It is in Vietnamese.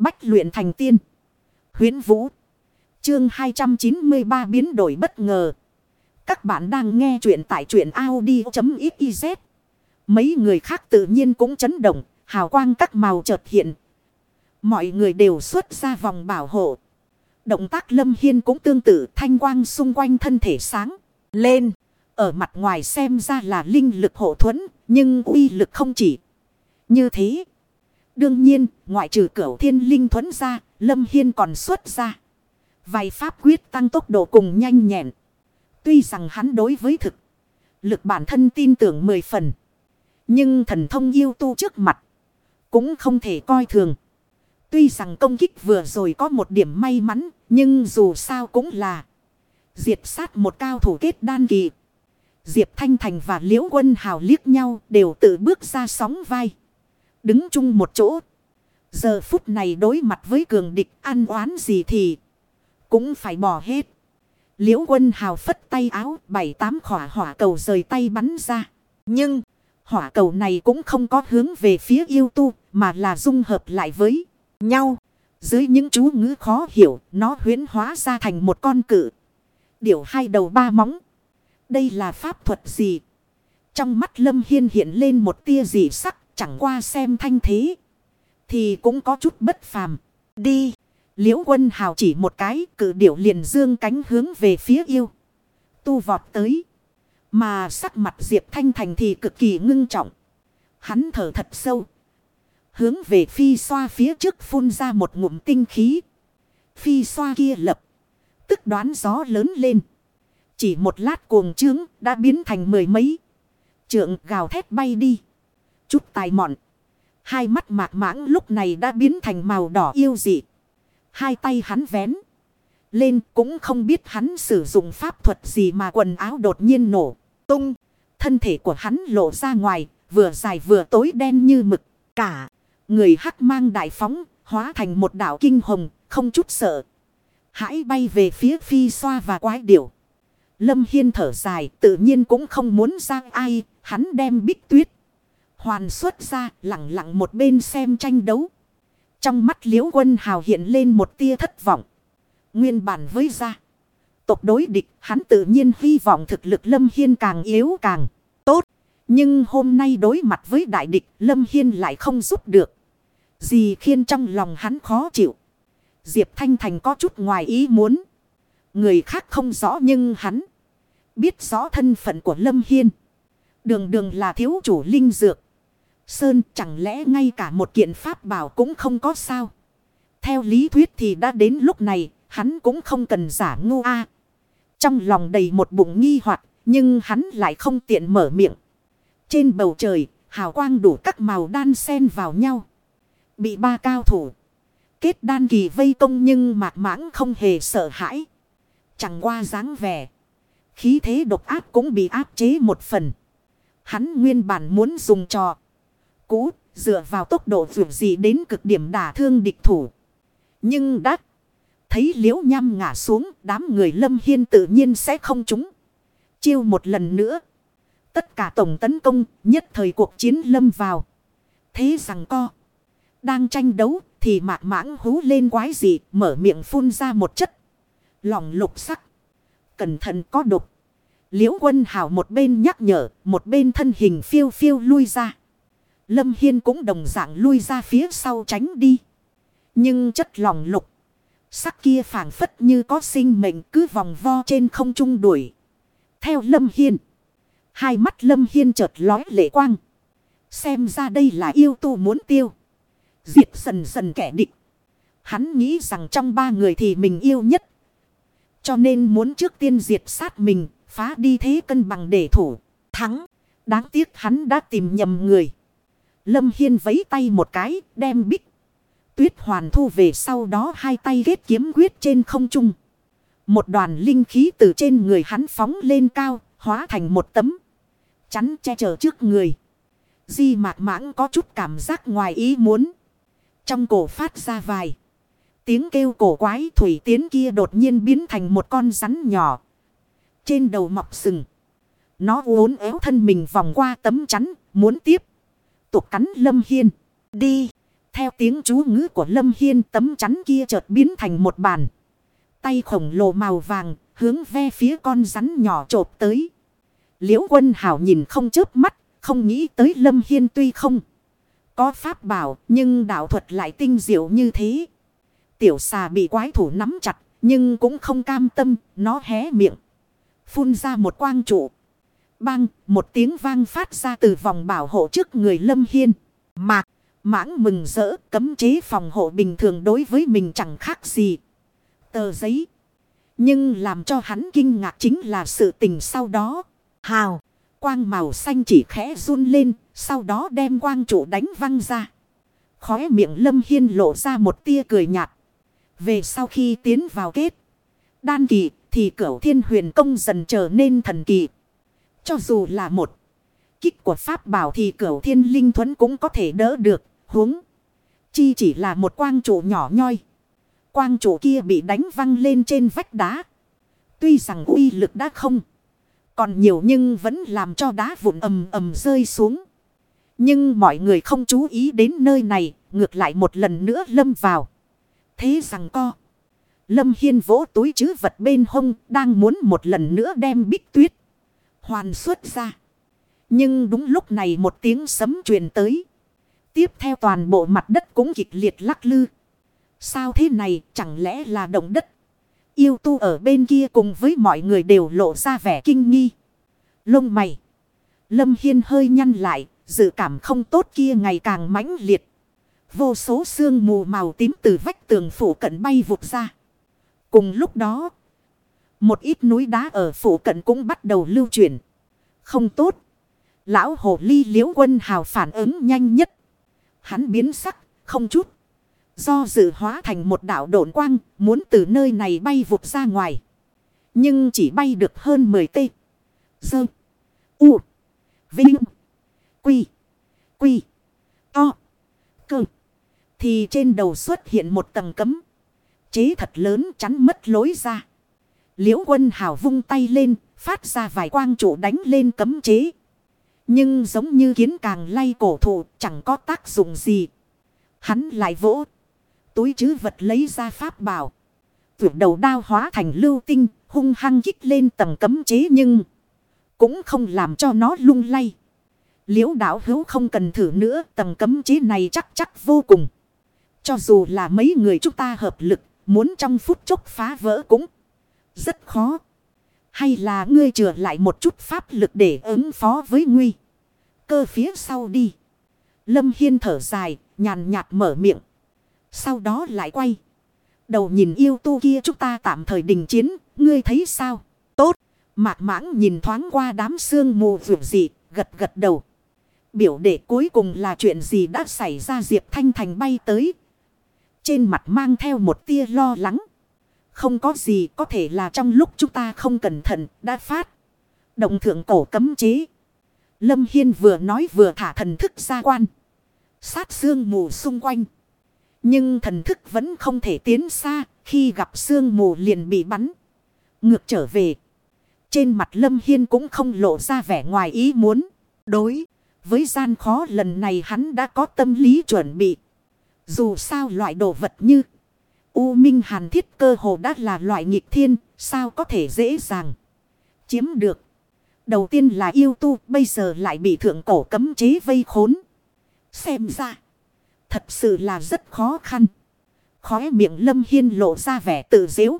Bách luyện thành tiên. huyễn Vũ. Chương 293 biến đổi bất ngờ. Các bạn đang nghe truyện tại truyện Audi.xyz. Mấy người khác tự nhiên cũng chấn động. Hào quang các màu chợt hiện. Mọi người đều xuất ra vòng bảo hộ. Động tác lâm hiên cũng tương tự, thanh quang xung quanh thân thể sáng. Lên. Ở mặt ngoài xem ra là linh lực hộ thuẫn. Nhưng uy lực không chỉ. Như thế. Đương nhiên, ngoại trừ cửu thiên linh thuẫn ra, Lâm Hiên còn xuất ra. Vài pháp quyết tăng tốc độ cùng nhanh nhẹn. Tuy rằng hắn đối với thực, lực bản thân tin tưởng mười phần. Nhưng thần thông yêu tu trước mặt, cũng không thể coi thường. Tuy rằng công kích vừa rồi có một điểm may mắn, nhưng dù sao cũng là diệt sát một cao thủ kết đan kỳ. Diệp Thanh Thành và Liễu Quân Hào liếc nhau đều tự bước ra sóng vai. Đứng chung một chỗ. Giờ phút này đối mặt với cường địch ăn oán gì thì cũng phải bỏ hết. Liễu quân hào phất tay áo, bảy tám khỏa hỏa cầu rời tay bắn ra. Nhưng, hỏa cầu này cũng không có hướng về phía yêu tu, mà là dung hợp lại với nhau. Dưới những chú ngữ khó hiểu, nó huyến hóa ra thành một con cự. Điểu hai đầu ba móng. Đây là pháp thuật gì? Trong mắt Lâm Hiên hiện lên một tia dị sắc chẳng qua xem thanh thế. Thì cũng có chút bất phàm. Đi. Liễu quân hào chỉ một cái cử điểu liền dương cánh hướng về phía yêu. Tu vọt tới. Mà sắc mặt Diệp Thanh Thành thì cực kỳ ngưng trọng. Hắn thở thật sâu. Hướng về phi xoa phía trước phun ra một ngụm tinh khí. Phi xoa kia lập. Tức đoán gió lớn lên. Chỉ một lát cuồng trướng đã biến thành mười mấy. Trượng gào thét bay đi. Chút tài mọn. Hai mắt mạc mãng lúc này đã biến thành màu đỏ yêu dị. Hai tay hắn vén. Lên cũng không biết hắn sử dụng pháp thuật gì mà quần áo đột nhiên nổ. Tung. Thân thể của hắn lộ ra ngoài. Vừa dài vừa tối đen như mực. Cả. Người hắc mang đại phóng. Hóa thành một đảo kinh hồng. Không chút sợ. Hãy bay về phía phi xoa và quái điểu. Lâm Hiên thở dài. Tự nhiên cũng không muốn ra ai. Hắn đem bích tuyết. Hoàn xuất ra, lặng lặng một bên xem tranh đấu. Trong mắt liễu quân hào hiện lên một tia thất vọng. Nguyên bản với ra. Tộc đối địch, hắn tự nhiên hy vọng thực lực Lâm Hiên càng yếu càng tốt. Nhưng hôm nay đối mặt với đại địch, Lâm Hiên lại không giúp được. Gì khiến trong lòng hắn khó chịu. Diệp Thanh Thành có chút ngoài ý muốn. Người khác không rõ nhưng hắn biết rõ thân phận của Lâm Hiên. Đường đường là thiếu chủ linh dược. Sơn chẳng lẽ ngay cả một kiện pháp bảo cũng không có sao. Theo lý thuyết thì đã đến lúc này, hắn cũng không cần giả ngu a. Trong lòng đầy một bụng nghi hoặc nhưng hắn lại không tiện mở miệng. Trên bầu trời, hào quang đủ các màu đan xen vào nhau. Bị ba cao thủ. Kết đan kỳ vây công nhưng mạc mãng không hề sợ hãi. Chẳng qua dáng vẻ. Khí thế độc áp cũng bị áp chế một phần. Hắn nguyên bản muốn dùng trò cũ, dựa vào tốc độ vượt gì đến cực điểm đả thương địch thủ. Nhưng đã thấy liễu nham ngã xuống, đám người lâm hiên tự nhiên sẽ không trúng. Chiêu một lần nữa. Tất cả tổng tấn công, nhất thời cuộc chiến lâm vào. Thế rằng co. Đang tranh đấu, thì mạc mãng hú lên quái gì, mở miệng phun ra một chất. Lòng lục sắc. Cẩn thận có độc. Liễu quân hào một bên nhắc nhở, một bên thân hình phiêu phiêu lui ra. Lâm Hiên cũng đồng dạng lui ra phía sau tránh đi. Nhưng chất lòng lục. Sắc kia phảng phất như có sinh mệnh cứ vòng vo trên không trung đuổi. Theo Lâm Hiên. Hai mắt Lâm Hiên chợt lói lệ quang. Xem ra đây là yêu tu muốn tiêu. Diệt dần dần kẻ địch. Hắn nghĩ rằng trong ba người thì mình yêu nhất. Cho nên muốn trước tiên diệt sát mình. Phá đi thế cân bằng để thủ. Thắng. Đáng tiếc hắn đã tìm nhầm người. Lâm Hiên vấy tay một cái, đem bích. Tuyết hoàn thu về sau đó hai tay ghét kiếm quyết trên không trung. Một đoàn linh khí từ trên người hắn phóng lên cao, hóa thành một tấm. Chắn che chở trước người. Di mạc mãng có chút cảm giác ngoài ý muốn. Trong cổ phát ra vài. Tiếng kêu cổ quái thủy tiến kia đột nhiên biến thành một con rắn nhỏ. Trên đầu mọc sừng. Nó uốn éo thân mình vòng qua tấm chắn, muốn tiếp tục cắn Lâm Hiên. Đi. Theo tiếng chú ngữ của Lâm Hiên tấm chắn kia chợt biến thành một bàn. Tay khổng lồ màu vàng hướng ve phía con rắn nhỏ trộp tới. Liễu quân hảo nhìn không chớp mắt, không nghĩ tới Lâm Hiên tuy không. Có pháp bảo nhưng đạo thuật lại tinh diệu như thế. Tiểu xà bị quái thủ nắm chặt nhưng cũng không cam tâm, nó hé miệng. Phun ra một quang trụ. Bang, một tiếng vang phát ra từ vòng bảo hộ trước người Lâm Hiên. Mạc, mãng mừng rỡ, cấm chế phòng hộ bình thường đối với mình chẳng khác gì. Tờ giấy. Nhưng làm cho hắn kinh ngạc chính là sự tình sau đó. Hào, quang màu xanh chỉ khẽ run lên, sau đó đem quang trụ đánh văng ra. Khóe miệng Lâm Hiên lộ ra một tia cười nhạt. Về sau khi tiến vào kết. Đan kỳ thì cửu thiên huyền công dần trở nên thần kỳ. Cho dù là một kích của pháp bảo thì cửu thiên linh thuẫn cũng có thể đỡ được. huống chi chỉ là một quang trụ nhỏ nhoi. Quang trụ kia bị đánh văng lên trên vách đá. Tuy rằng uy lực đã không còn nhiều nhưng vẫn làm cho đá vụn ầm ầm rơi xuống. Nhưng mọi người không chú ý đến nơi này, ngược lại một lần nữa lâm vào. Thế rằng co. Lâm Hiên vỗ túi chứ vật bên hông, đang muốn một lần nữa đem bích tuyết. Hoàn xuất ra. Nhưng đúng lúc này một tiếng sấm truyền tới. Tiếp theo toàn bộ mặt đất cũng kịch liệt lắc lư. Sao thế này chẳng lẽ là động đất? Yêu tu ở bên kia cùng với mọi người đều lộ ra vẻ kinh nghi. Lông mày. Lâm Hiên hơi nhăn lại, dự cảm không tốt kia ngày càng mãnh liệt. Vô số sương mù màu tím từ vách tường phủ cận bay vụt ra. Cùng lúc đó, một ít núi đá ở phủ cận cũng bắt đầu lưu chuyển. Không tốt. Lão hồ ly liễu quân hào phản ứng nhanh nhất. Hắn biến sắc, không chút. Do dự hóa thành một đảo độn quang, muốn từ nơi này bay vụt ra ngoài. Nhưng chỉ bay được hơn 10 tê. Dơ. U. Vinh. Quy. Quy. To. Cơ. Thì trên đầu xuất hiện một tầng cấm. Chế thật lớn chắn mất lối ra. Liễu quân hào vung tay lên, phát ra vài quang trụ đánh lên cấm chế. Nhưng giống như kiến càng lay cổ thụ chẳng có tác dụng gì. Hắn lại vỗ. Túi chứ vật lấy ra pháp bảo. Tuyệt đầu đao hóa thành lưu tinh, hung hăng kích lên tầng cấm chế nhưng cũng không làm cho nó lung lay. Liễu đảo hữu không cần thử nữa, tầng cấm chế này chắc chắc vô cùng. Cho dù là mấy người chúng ta hợp lực, muốn trong phút chốc phá vỡ cũng rất khó. Hay là ngươi chừa lại một chút pháp lực để ứng phó với nguy. Cơ phía sau đi. Lâm Hiên thở dài, nhàn nhạt mở miệng. Sau đó lại quay. Đầu nhìn yêu tu kia chúng ta tạm thời đình chiến, ngươi thấy sao? Tốt. Mạc mãng nhìn thoáng qua đám sương mù vượt dị, gật gật đầu. Biểu đệ cuối cùng là chuyện gì đã xảy ra Diệp Thanh Thành bay tới. Trên mặt mang theo một tia lo lắng. Không có gì có thể là trong lúc chúng ta không cẩn thận, đã phát. Động thượng cổ cấm chế. Lâm Hiên vừa nói vừa thả thần thức ra quan. Sát xương mù xung quanh. Nhưng thần thức vẫn không thể tiến xa. Khi gặp xương mù liền bị bắn. Ngược trở về. Trên mặt Lâm Hiên cũng không lộ ra vẻ ngoài ý muốn. Đối. Với gian khó lần này hắn đã có tâm lý chuẩn bị. Dù sao loại đồ vật như. U Minh Hàn Thiết cơ hồ đã là loại nghịch thiên. Sao có thể dễ dàng. Chiếm được. Đầu tiên là yêu tu. Bây giờ lại bị thượng cổ cấm chế vây khốn. Xem ra. Thật sự là rất khó khăn. Khóe miệng Lâm Hiên lộ ra vẻ tự dễu.